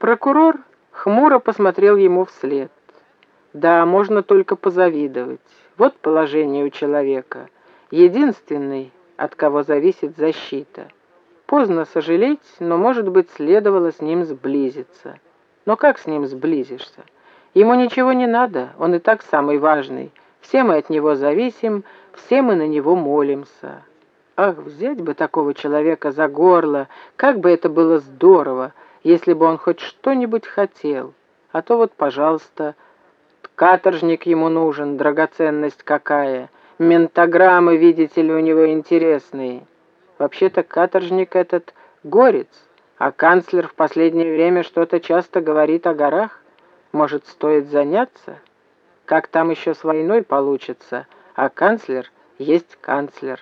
Прокурор хмуро посмотрел ему вслед. Да, можно только позавидовать. Вот положение у человека. Единственный, от кого зависит защита. Поздно сожалеть, но, может быть, следовало с ним сблизиться. Но как с ним сблизишься? Ему ничего не надо, он и так самый важный. Все мы от него зависим, все мы на него молимся. Ах, взять бы такого человека за горло, как бы это было здорово, если бы он хоть что-нибудь хотел. А то вот, пожалуйста, каторжник ему нужен, драгоценность какая. Ментограммы, видите ли, у него интересные. Вообще-то каторжник этот горец, а канцлер в последнее время что-то часто говорит о горах. Может, стоит заняться? Как там еще с войной получится? А канцлер есть канцлер.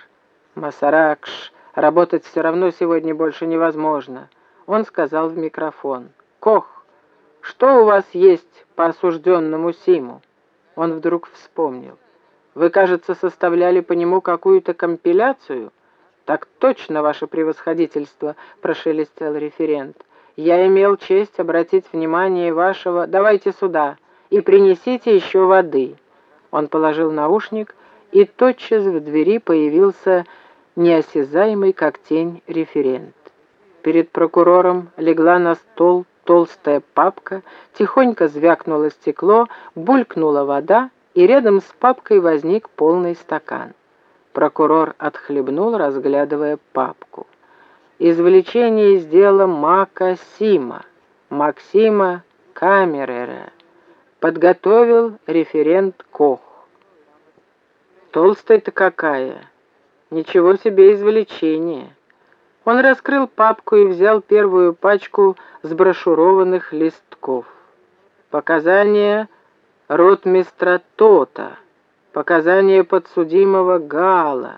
Масаракш, работать все равно сегодня больше невозможно. Он сказал в микрофон. «Кох, что у вас есть по осужденному Симу?» Он вдруг вспомнил. «Вы, кажется, составляли по нему какую-то компиляцию?» «Так точно, ваше превосходительство», — прошелестел референт. «Я имел честь обратить внимание вашего... Давайте сюда и принесите еще воды». Он положил наушник, и тотчас в двери появился неосязаемый, как тень, референт. Перед прокурором легла на стол толстая папка, тихонько звякнуло стекло, булькнула вода, и рядом с папкой возник полный стакан. Прокурор отхлебнул, разглядывая папку. Извлечение из дела Мака Сима, Максима Камерера. Подготовил референт Кох. Толстая-то какая! Ничего себе извлечение! Он раскрыл папку и взял первую пачку сброшурованных листков. Показания ротмистра Тота, показания подсудимого Гала,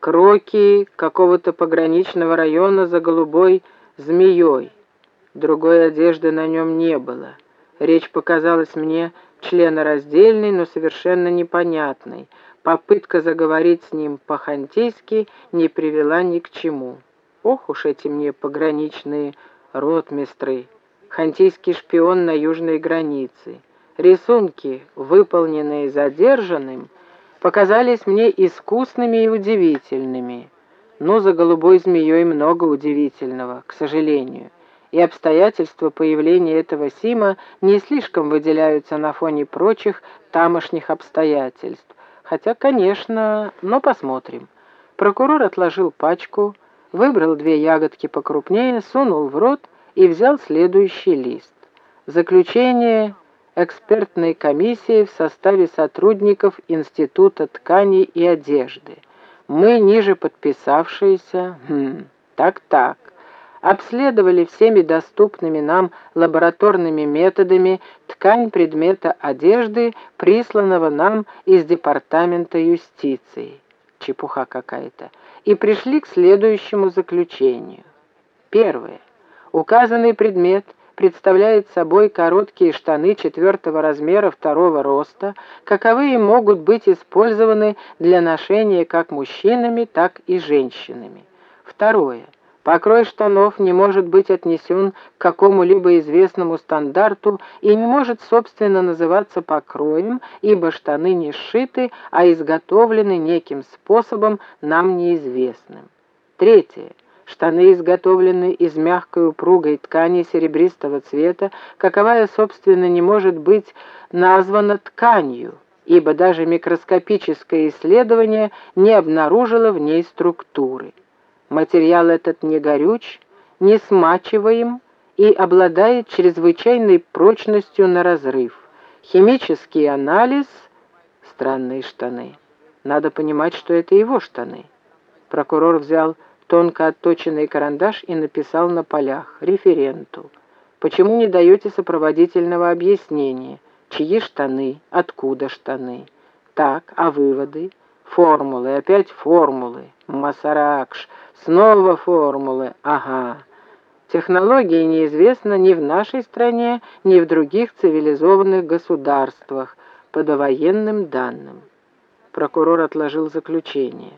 кроки какого-то пограничного района за голубой змеей. Другой одежды на нем не было. Речь показалась мне членораздельной, но совершенно непонятной. Попытка заговорить с ним по-хантийски не привела ни к чему. Ох уж эти мне пограничные ротмистры, хантийский шпион на южной границе. Рисунки, выполненные задержанным, показались мне искусными и удивительными. Но за голубой змеей много удивительного, к сожалению. И обстоятельства появления этого Сима не слишком выделяются на фоне прочих тамошних обстоятельств. Хотя, конечно, но посмотрим. Прокурор отложил пачку, выбрал две ягодки покрупнее, сунул в рот и взял следующий лист. Заключение экспертной комиссии в составе сотрудников Института тканей и одежды. Мы, ниже подписавшиеся, хм, так-так, обследовали всеми доступными нам лабораторными методами ткань предмета одежды, присланного нам из Департамента юстиции. Чепуха какая-то. И пришли к следующему заключению. Первое. Указанный предмет представляет собой короткие штаны четвертого размера второго роста, каковые могут быть использованы для ношения как мужчинами, так и женщинами. Второе. Покрой штанов не может быть отнесен к какому-либо известному стандарту и не может, собственно, называться покроем, ибо штаны не сшиты, а изготовлены неким способом, нам неизвестным. Третье. Штаны изготовлены из мягкой упругой ткани серебристого цвета, каковая, собственно, не может быть названа тканью, ибо даже микроскопическое исследование не обнаружило в ней структуры. Материал этот не горюч, не смачиваем и обладает чрезвычайной прочностью на разрыв. Химический анализ — странные штаны. Надо понимать, что это его штаны. Прокурор взял тонко отточенный карандаш и написал на полях референту. Почему не даете сопроводительного объяснения? Чьи штаны? Откуда штаны? Так, а выводы? Формулы, опять формулы. Масаракш, снова формулы, ага. Технология неизвестна ни в нашей стране, ни в других цивилизованных государствах, по довоенным данным. Прокурор отложил заключение.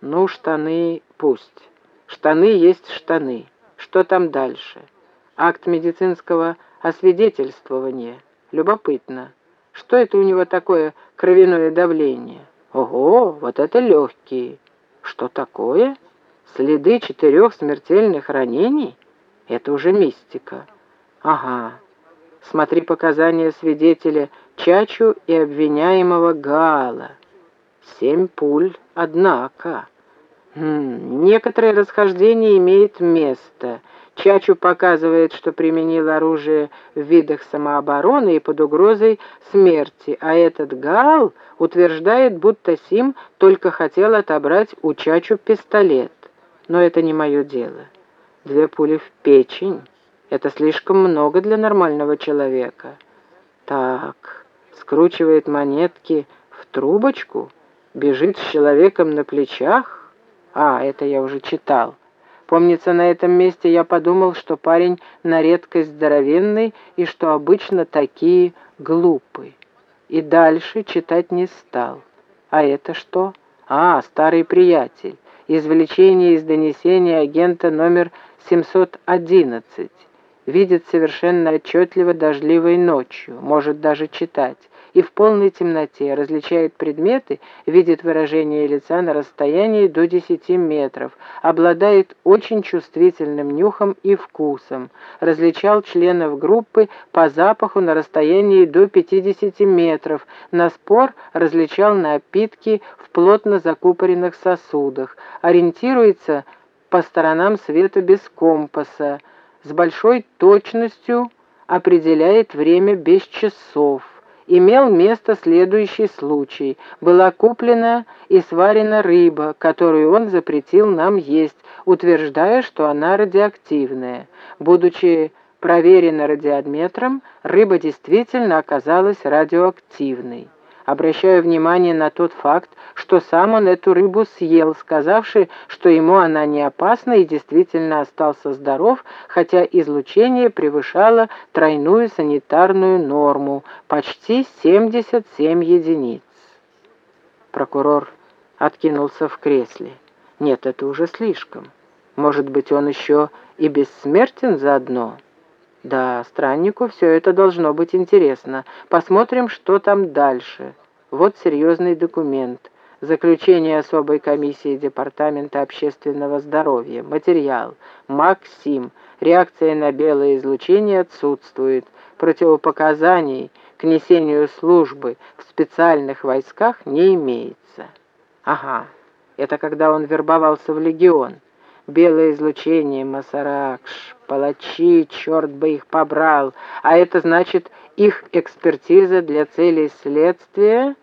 Ну, штаны пусть. Штаны есть штаны. Что там дальше? акт медицинского освидетельствования. Любопытно, что это у него такое кровяное давление? Ого, вот это легкие. Что такое? Следы четырех смертельных ранений? Это уже мистика. Ага. Смотри показания свидетеля Чачу и обвиняемого Гала. Семь пуль, однако. Хм, некоторое расхождение имеет место. Чачу показывает, что применил оружие в видах самообороны и под угрозой смерти, а этот Гал утверждает, будто Сим только хотел отобрать у Чачу пистолет. Но это не мое дело. Две пули в печень — это слишком много для нормального человека. Так, скручивает монетки в трубочку, бежит с человеком на плечах. А, это я уже читал. Помнится, на этом месте я подумал, что парень на редкость здоровенный и что обычно такие глупые. И дальше читать не стал. А это что? А, старый приятель. Извлечение из донесения агента номер 711. Видит совершенно отчетливо дождливой ночью, может даже читать и в полной темноте, различает предметы, видит выражение лица на расстоянии до 10 метров, обладает очень чувствительным нюхом и вкусом, различал членов группы по запаху на расстоянии до 50 метров, на спор различал напитки в плотно закупоренных сосудах, ориентируется по сторонам света без компаса, с большой точностью определяет время без часов имел место следующий случай. Была куплена и сварена рыба, которую он запретил нам есть, утверждая, что она радиоактивная. Будучи проверена радиометром, рыба действительно оказалась радиоактивной. Обращаю внимание на тот факт, что сам он эту рыбу съел, сказавши, что ему она не опасна и действительно остался здоров, хотя излучение превышало тройную санитарную норму, почти 77 единиц. Прокурор откинулся в кресле. Нет, это уже слишком. Может быть, он еще и бессмертен заодно? Да, страннику все это должно быть интересно. Посмотрим, что там дальше. Вот серьезный документ. Заключение особой комиссии Департамента общественного здоровья. Материал. Максим. Реакция на белое излучение отсутствует. Противопоказаний к несению службы в специальных войсках не имеется. Ага, это когда он вербовался в легион. Белое излучение, Масаракш, палачи, черт бы их побрал. А это значит, их экспертиза для целей следствия,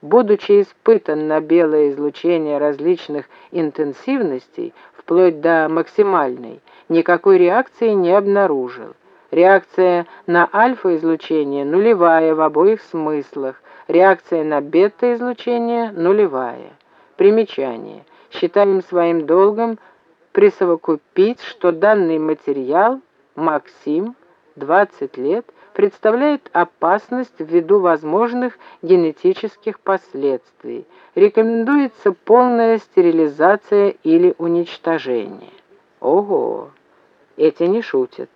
будучи испытан на белое излучение различных интенсивностей, вплоть до максимальной, никакой реакции не обнаружил. Реакция на альфа-излучение нулевая в обоих смыслах, реакция на бета-излучение нулевая. Примечание. Считаем своим долгом присовокупить, что данный материал Максим, 20 лет, представляет опасность ввиду возможных генетических последствий. Рекомендуется полная стерилизация или уничтожение. Ого, эти не шутят.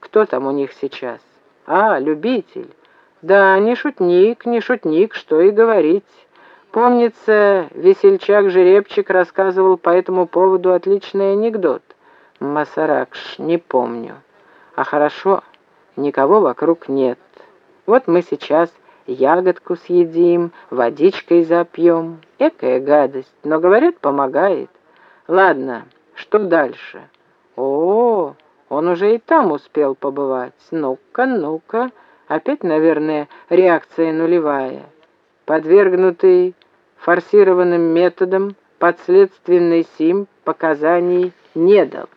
Кто там у них сейчас? А, любитель. Да, не шутник, не шутник, что и говорить. Помнится, весельчак-жеребчик рассказывал по этому поводу отличный анекдот. Масаракш, не помню. А хорошо, никого вокруг нет. Вот мы сейчас ягодку съедим, водичкой запьем. Экая гадость, но, говорят, помогает. Ладно, что дальше? О, он уже и там успел побывать. Ну-ка, ну-ка. Опять, наверное, реакция нулевая. Подвергнутый форсированным методом подследственный СИМ показаний не дал.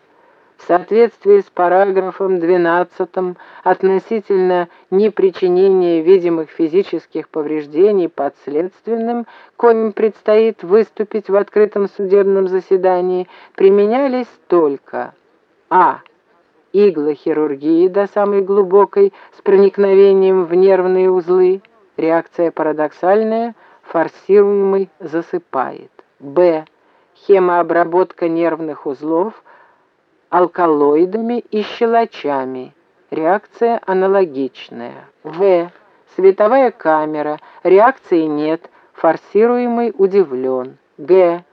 В соответствии с параграфом 12 относительно непричинения видимых физических повреждений подследственным, коим предстоит выступить в открытом судебном заседании, применялись только а. Иглохирургии до самой глубокой с проникновением в нервные узлы, реакция парадоксальная – форсируемый засыпает. Б. Хемообработка нервных узлов алкалоидами и щелочами. Реакция аналогичная. В. Световая камера. Реакции нет. Форсируемый удивлен. Г.